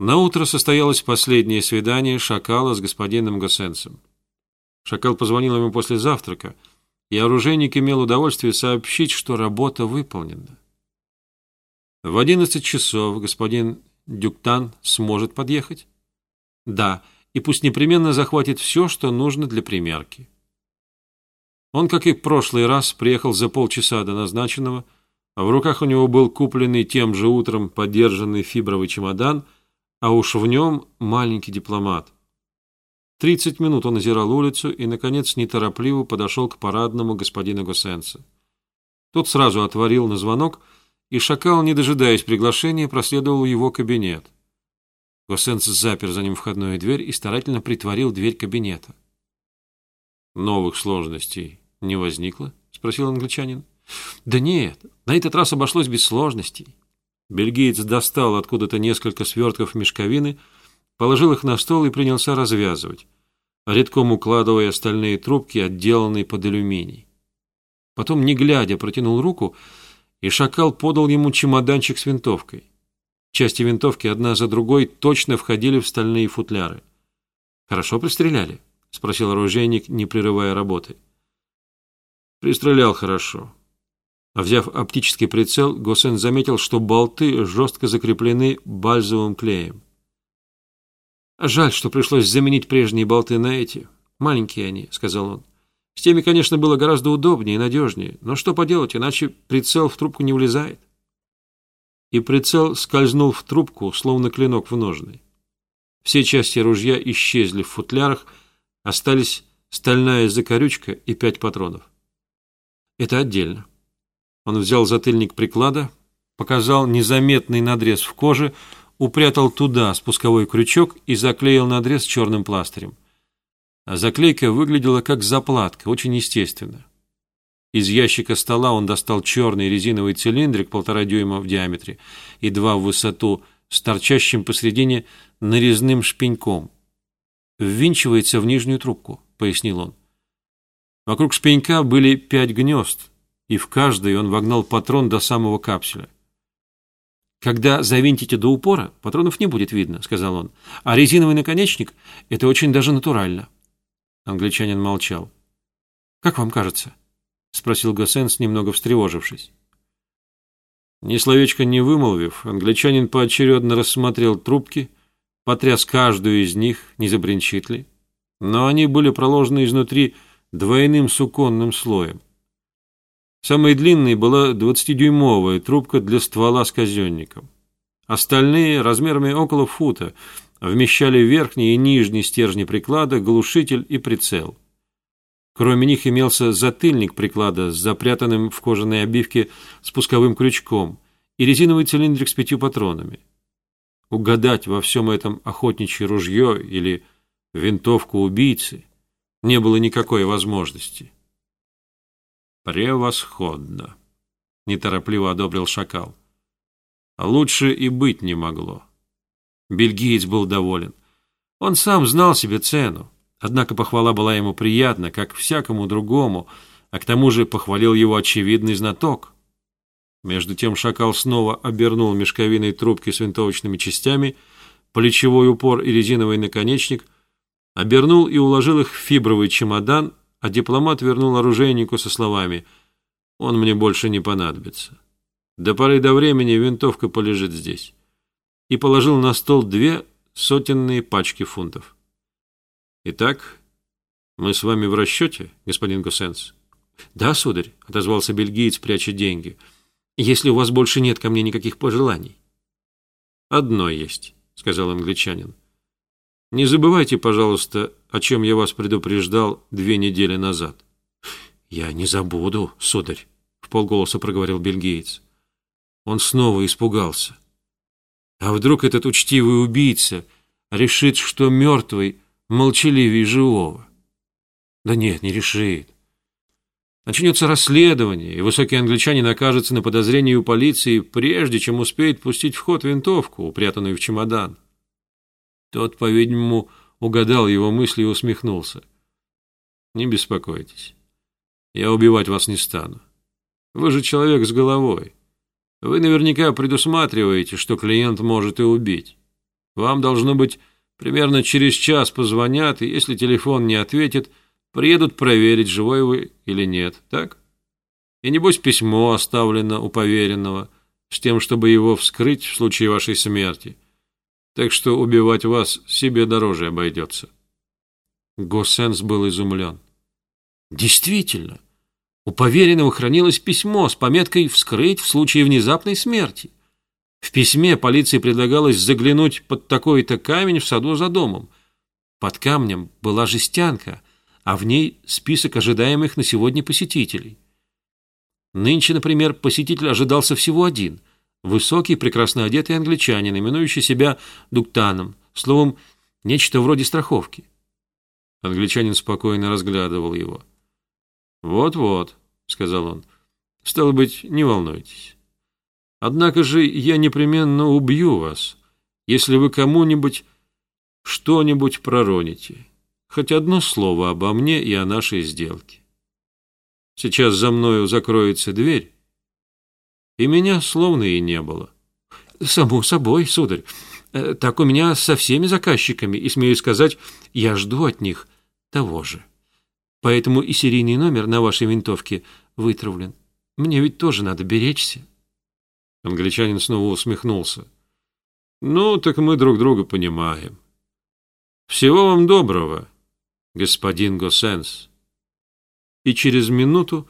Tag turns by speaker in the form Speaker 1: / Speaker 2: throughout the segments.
Speaker 1: На утро состоялось последнее свидание Шакала с господином Госсенсом. Шакал позвонил ему после завтрака, и оружейник имел удовольствие сообщить, что работа выполнена. В одиннадцать часов господин Дюктан сможет подъехать? Да, и пусть непременно захватит все, что нужно для примерки. Он, как и в прошлый раз, приехал за полчаса до назначенного, а в руках у него был купленный тем же утром подержанный фибровый чемодан – а уж в нем маленький дипломат. Тридцать минут он озирал улицу и, наконец, неторопливо подошел к парадному господину Госсенса. Тот сразу отворил на звонок, и шакал, не дожидаясь приглашения, проследовал его кабинет. Госсенс запер за ним входную дверь и старательно притворил дверь кабинета. «Новых сложностей не возникло?» — спросил англичанин. «Да нет, на этот раз обошлось без сложностей. Бельгиец достал откуда-то несколько свертков мешковины, положил их на стол и принялся развязывать, редком укладывая остальные трубки, отделанные под алюминий. Потом, не глядя, протянул руку, и шакал подал ему чемоданчик с винтовкой. Части винтовки одна за другой точно входили в стальные футляры. «Хорошо пристреляли?» — спросил оружейник, не прерывая работы. «Пристрелял хорошо. А взяв оптический прицел, Госен заметил, что болты жестко закреплены бальзовым клеем. «Жаль, что пришлось заменить прежние болты на эти. Маленькие они», — сказал он. «С теми, конечно, было гораздо удобнее и надежнее, но что поделать, иначе прицел в трубку не влезает». И прицел скользнул в трубку, словно клинок в ножны. Все части ружья исчезли в футлярах, остались стальная закорючка и пять патронов. Это отдельно. Он взял затыльник приклада, показал незаметный надрез в коже, упрятал туда спусковой крючок и заклеил надрез черным пластырем. А заклейка выглядела как заплатка, очень естественно. Из ящика стола он достал черный резиновый цилиндрик полтора дюйма в диаметре и два в высоту с торчащим посредине нарезным шпеньком. «Ввинчивается в нижнюю трубку», — пояснил он. Вокруг шпенька были пять гнезд, и в каждый он вогнал патрон до самого капсуля. «Когда завинтите до упора, патронов не будет видно», — сказал он. «А резиновый наконечник — это очень даже натурально». Англичанин молчал. «Как вам кажется?» — спросил Госсенс, немного встревожившись. Ни словечко не вымолвив, англичанин поочередно рассмотрел трубки, потряс каждую из них, не забринчит ли. Но они были проложены изнутри двойным суконным слоем. Самой длинной была 20-дюймовая трубка для ствола с казенником. Остальные, размерами около фута, вмещали верхний и нижний стержни приклада, глушитель и прицел. Кроме них имелся затыльник приклада с запрятанным в кожаной обивке спусковым крючком и резиновый цилиндрик с пятью патронами. Угадать во всем этом охотничье ружье или винтовку убийцы не было никакой возможности. «Превосходно!» — неторопливо одобрил шакал. «Лучше и быть не могло». Бельгиец был доволен. Он сам знал себе цену, однако похвала была ему приятна, как всякому другому, а к тому же похвалил его очевидный знаток. Между тем шакал снова обернул мешковиной трубки с винтовочными частями, плечевой упор и резиновый наконечник, обернул и уложил их в фибровый чемодан, а дипломат вернул оружейнику со словами «Он мне больше не понадобится. До поры до времени винтовка полежит здесь». И положил на стол две сотенные пачки фунтов. «Итак, мы с вами в расчете, господин Гусенс?» «Да, сударь», — отозвался бельгиец, пряча деньги, «если у вас больше нет ко мне никаких пожеланий». «Одно есть», — сказал англичанин. Не забывайте, пожалуйста, о чем я вас предупреждал две недели назад. Я не забуду, сударь, в полголоса проговорил бельгиец. Он снова испугался. А вдруг этот учтивый убийца решит, что мертвый молчаливее живого? Да нет, не решит. Начнется расследование, и высокий англичанин окажется на подозрении у полиции, прежде чем успеет пустить в ход винтовку, упрятанную в чемодан. Тот, по-видимому, угадал его мысли и усмехнулся. «Не беспокойтесь. Я убивать вас не стану. Вы же человек с головой. Вы наверняка предусматриваете, что клиент может и убить. Вам должно быть примерно через час позвонят, и если телефон не ответит, приедут проверить, живой вы или нет, так? И небось письмо оставлено у поверенного с тем, чтобы его вскрыть в случае вашей смерти. Так что убивать вас себе дороже обойдется. Госсенс был изумлен. Действительно, у поверенного хранилось письмо с пометкой «Вскрыть в случае внезапной смерти». В письме полиции предлагалось заглянуть под такой-то камень в саду за домом. Под камнем была жестянка, а в ней список ожидаемых на сегодня посетителей. Нынче, например, посетитель ожидался всего один – высокий, прекрасно одетый англичанин, именующий себя дуктаном, словом, нечто вроде страховки. Англичанин спокойно разглядывал его. «Вот-вот», — сказал он, — «стало быть, не волнуйтесь». Однако же я непременно убью вас, если вы кому-нибудь что-нибудь пророните, хоть одно слово обо мне и о нашей сделке. Сейчас за мною закроется дверь, и меня словно и не было. Само собой, сударь, э, так у меня со всеми заказчиками, и, смею сказать, я жду от них того же. Поэтому и серийный номер на вашей винтовке вытравлен. Мне ведь тоже надо беречься. Англичанин снова усмехнулся. «Ну, так мы друг друга понимаем. Всего вам доброго, господин Госенс». И через минуту,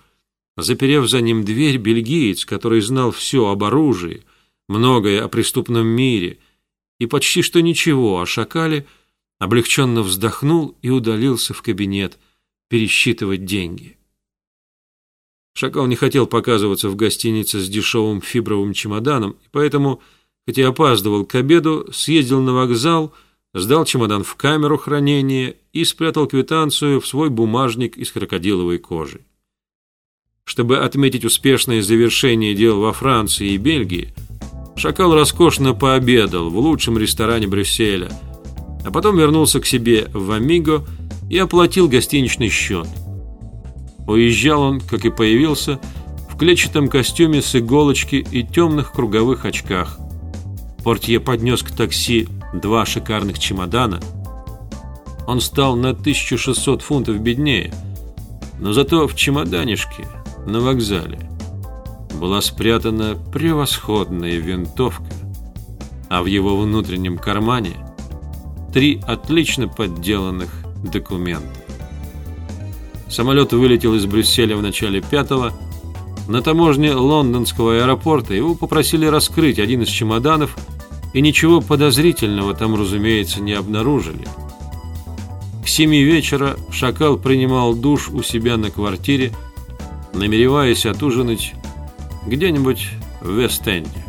Speaker 1: заперев за ним дверь, бельгиец, который знал все об оружии, многое о преступном мире и почти что ничего о шакале, облегченно вздохнул и удалился в кабинет пересчитывать деньги. Шакал не хотел показываться в гостинице с дешевым фибровым чемоданом, и поэтому, хотя опаздывал к обеду, съездил на вокзал, сдал чемодан в камеру хранения и спрятал квитанцию в свой бумажник из крокодиловой кожи. Чтобы отметить успешное завершение дел во Франции и Бельгии, Шакал роскошно пообедал в лучшем ресторане Брюсселя, а потом вернулся к себе в Амиго и оплатил гостиничный счет – Уезжал он, как и появился, в клетчатом костюме с иголочки и темных круговых очках. Портье поднес к такси два шикарных чемодана. Он стал на 1600 фунтов беднее, но зато в чемоданишке на вокзале была спрятана превосходная винтовка, а в его внутреннем кармане три отлично подделанных документа. Самолет вылетел из Брюсселя в начале пятого. На таможне лондонского аэропорта его попросили раскрыть один из чемоданов, и ничего подозрительного там, разумеется, не обнаружили. К семи вечера Шакал принимал душ у себя на квартире, намереваясь отужинать где-нибудь в Вест-Энде.